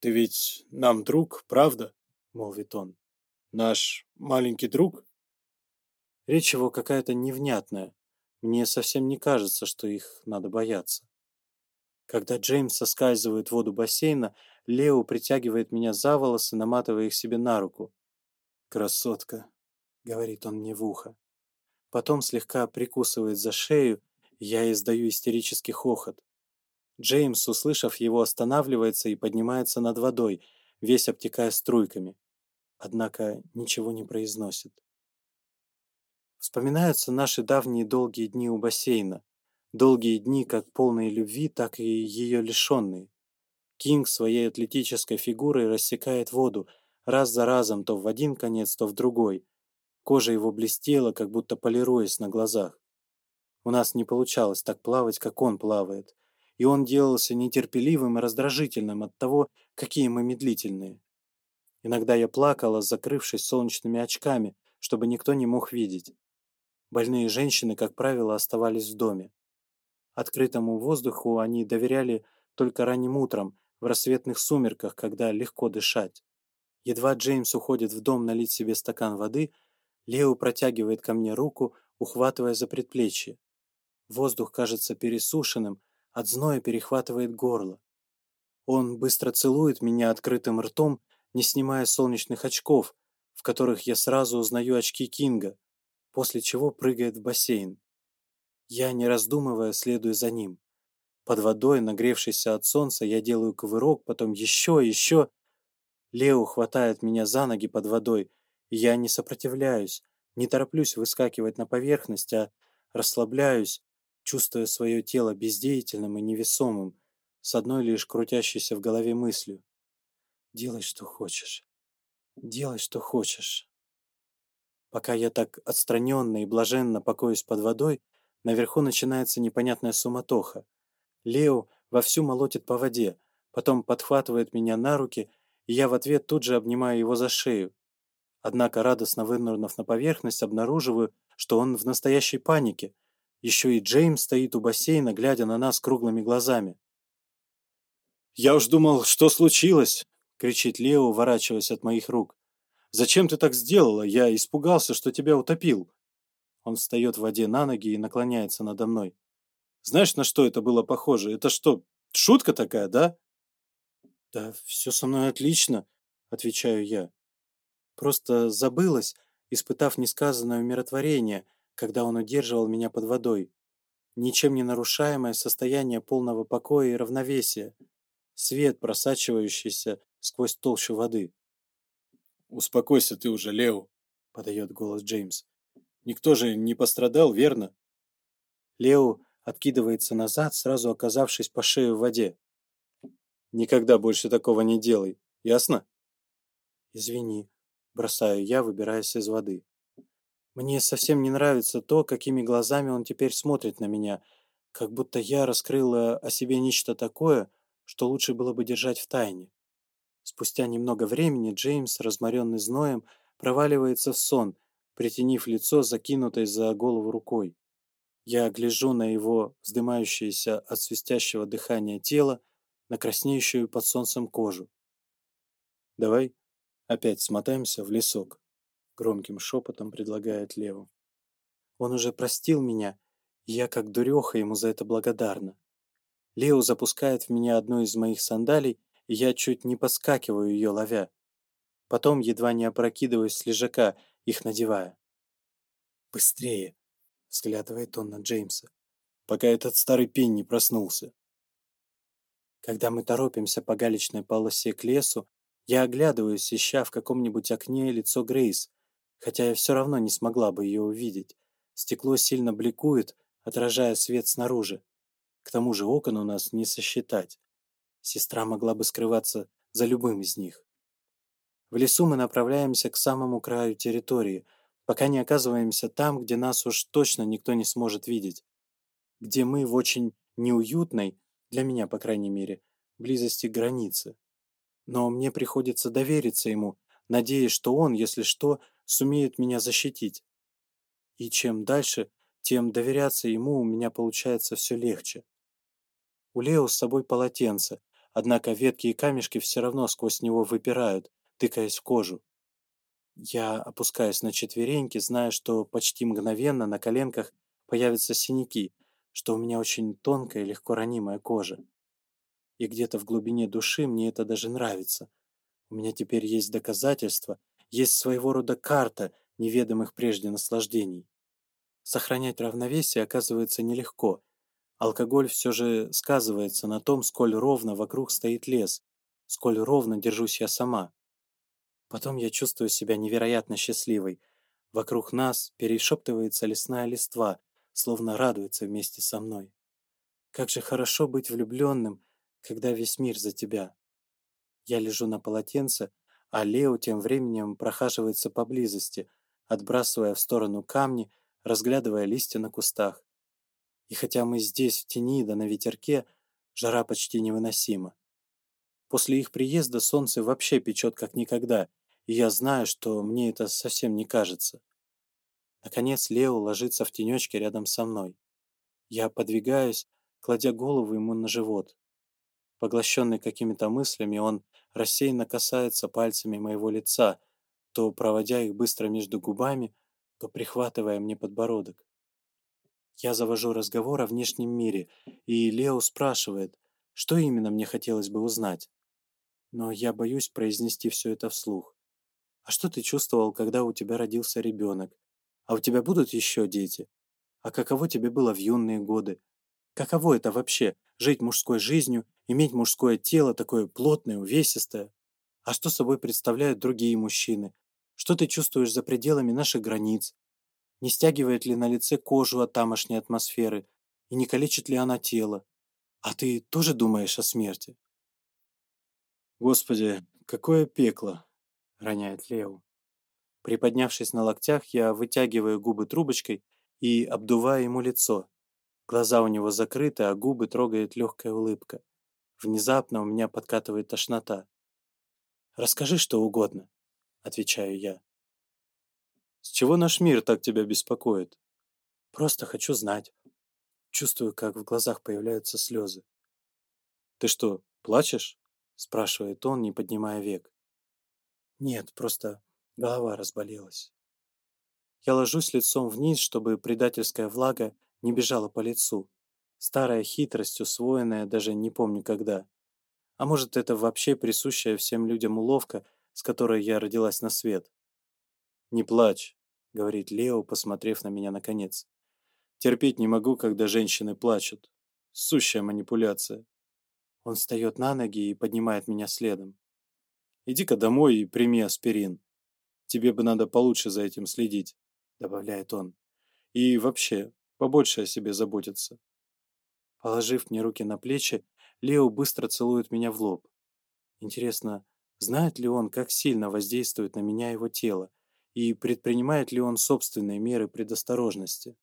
ты ведь нам друг, правда?» — молвит он. «Наш маленький друг?» Речь его какая-то невнятная. Мне совсем не кажется, что их надо бояться. Когда Джеймс соскальзывает в воду бассейна, Лео притягивает меня за волосы, наматывая их себе на руку. «Красотка», — говорит он мне в ухо. Потом слегка прикусывает за шею, я издаю истерический хохот. Джеймс, услышав его, останавливается и поднимается над водой, весь обтекая струйками. Однако ничего не произносит. Вспоминаются наши давние долгие дни у бассейна. Долгие дни как полные любви, так и ее лишенные. Кинг своей атлетической фигурой рассекает воду, раз за разом то в один конец, то в другой. Кожа его блестела, как будто полируясь на глазах. У нас не получалось так плавать, как он плавает и он делался нетерпеливым и раздражительным от того, какие мы медлительные. Иногда я плакала, закрывшись солнечными очками, чтобы никто не мог видеть. Больные женщины, как правило, оставались в доме. Открытому воздуху они доверяли только ранним утром, в рассветных сумерках, когда легко дышать. Едва Джеймс уходит в дом налить себе стакан воды, Лео протягивает ко мне руку, ухватывая за предплечье. Воздух кажется пересушенным, от зноя перехватывает горло. Он быстро целует меня открытым ртом, не снимая солнечных очков, в которых я сразу узнаю очки Кинга, после чего прыгает в бассейн. Я, не раздумывая, следую за ним. Под водой, нагревшейся от солнца, я делаю ковырок, потом еще, еще. Лео хватает меня за ноги под водой, и я не сопротивляюсь, не тороплюсь выскакивать на поверхность, а расслабляюсь, чувствуя свое тело бездеятельным и невесомым, с одной лишь крутящейся в голове мыслью. «Делай, что хочешь. Делай, что хочешь». Пока я так отстраненно и блаженно покоюсь под водой, наверху начинается непонятная суматоха. Лео вовсю молотит по воде, потом подхватывает меня на руки, и я в ответ тут же обнимаю его за шею. Однако, радостно вынырнув на поверхность, обнаруживаю, что он в настоящей панике — еще и Джейм стоит у бассейна, глядя на нас круглыми глазами. «Я уж думал, что случилось!» — кричит Лео, уворачиваясь от моих рук. «Зачем ты так сделала? Я испугался, что тебя утопил!» Он встает в воде на ноги и наклоняется надо мной. «Знаешь, на что это было похоже? Это что, шутка такая, да?» «Да все со мной отлично», — отвечаю я. Просто забылась, испытав несказанное умиротворение — когда он удерживал меня под водой. Ничем не нарушаемое состояние полного покоя и равновесия. Свет, просачивающийся сквозь толщу воды. «Успокойся ты уже, Лео», — подает голос Джеймс. «Никто же не пострадал, верно?» Лео откидывается назад, сразу оказавшись по шею в воде. «Никогда больше такого не делай, ясно?» «Извини», — бросаю я, выбираясь из воды. Мне совсем не нравится то, какими глазами он теперь смотрит на меня, как будто я раскрыла о себе нечто такое, что лучше было бы держать в тайне. Спустя немного времени Джеймс, разморенный зноем, проваливается в сон, притянив лицо, закинутое за голову рукой. Я гляжу на его вздымающееся от свистящего дыхания тело, на краснеющую под солнцем кожу. «Давай опять смотаемся в лесок» громким шепотом предлагает Леву. Он уже простил меня, и я как дуреха ему за это благодарна. Лео запускает в меня одну из моих сандалий, и я чуть не поскакиваю ее, ловя. Потом едва не опрокидываюсь с лежака, их надевая. «Быстрее!» — взглядывает он на Джеймса, пока этот старый пень не проснулся. Когда мы торопимся по галечной полосе к лесу, я оглядываюсь, ища в каком-нибудь окне лицо Грейс, хотя я все равно не смогла бы ее увидеть. Стекло сильно бликует, отражая свет снаружи. К тому же окон у нас не сосчитать. Сестра могла бы скрываться за любым из них. В лесу мы направляемся к самому краю территории, пока не оказываемся там, где нас уж точно никто не сможет видеть. Где мы в очень неуютной, для меня, по крайней мере, близости границы. Но мне приходится довериться ему, надеясь, что он, если что, Сумеет меня защитить. И чем дальше, тем доверяться ему у меня получается все легче. У Лео с собой полотенце, однако ветки и камешки все равно сквозь него выпирают, тыкаясь в кожу. Я опускаюсь на четвереньки, зная, что почти мгновенно на коленках появятся синяки, что у меня очень тонкая и легко ранимая кожа. И где-то в глубине души мне это даже нравится. У меня теперь есть доказательства, есть своего рода карта неведомых прежде наслаждений. Сохранять равновесие оказывается нелегко. Алкоголь все же сказывается на том, сколь ровно вокруг стоит лес, сколь ровно держусь я сама. Потом я чувствую себя невероятно счастливой. Вокруг нас перешептывается лесная листва, словно радуется вместе со мной. Как же хорошо быть влюбленным, когда весь мир за тебя. Я лежу на полотенце, а Лео тем временем прохаживается поблизости, отбрасывая в сторону камни, разглядывая листья на кустах. И хотя мы здесь, в тени да на ветерке, жара почти невыносима. После их приезда солнце вообще печет как никогда, и я знаю, что мне это совсем не кажется. Наконец Лео ложится в тенечке рядом со мной. Я подвигаюсь, кладя голову ему на живот. Поглощенный какими-то мыслями, он рассеянно касается пальцами моего лица, то проводя их быстро между губами, то прихватывая мне подбородок. Я завожу разговор о внешнем мире, и Лео спрашивает, что именно мне хотелось бы узнать. Но я боюсь произнести все это вслух. А что ты чувствовал, когда у тебя родился ребенок? А у тебя будут еще дети? А каково тебе было в юные годы? Каково это вообще — жить мужской жизнью иметь мужское тело, такое плотное, увесистое. А что собой представляют другие мужчины? Что ты чувствуешь за пределами наших границ? Не стягивает ли на лице кожу от тамошней атмосферы? И не калечит ли она тело? А ты тоже думаешь о смерти? Господи, какое пекло! Роняет Лео. Приподнявшись на локтях, я вытягиваю губы трубочкой и обдуваю ему лицо. Глаза у него закрыты, а губы трогает легкая улыбка. Внезапно у меня подкатывает тошнота. «Расскажи что угодно», — отвечаю я. «С чего наш мир так тебя беспокоит?» «Просто хочу знать». Чувствую, как в глазах появляются слезы. «Ты что, плачешь?» — спрашивает он, не поднимая век. «Нет, просто голова разболелась». Я ложусь лицом вниз, чтобы предательская влага не бежала по лицу старая хитрость, усвоенная даже не помню когда. А может, это вообще присущая всем людям уловка, с которой я родилась на свет. «Не плачь», — говорит Лео, посмотрев на меня наконец. «Терпеть не могу, когда женщины плачут. Сущая манипуляция». Он встает на ноги и поднимает меня следом. «Иди-ка домой и прими аспирин. Тебе бы надо получше за этим следить», — добавляет он. «И вообще, побольше о себе заботиться. Положив мне руки на плечи, Лео быстро целует меня в лоб. Интересно, знает ли он, как сильно воздействует на меня его тело, и предпринимает ли он собственные меры предосторожности?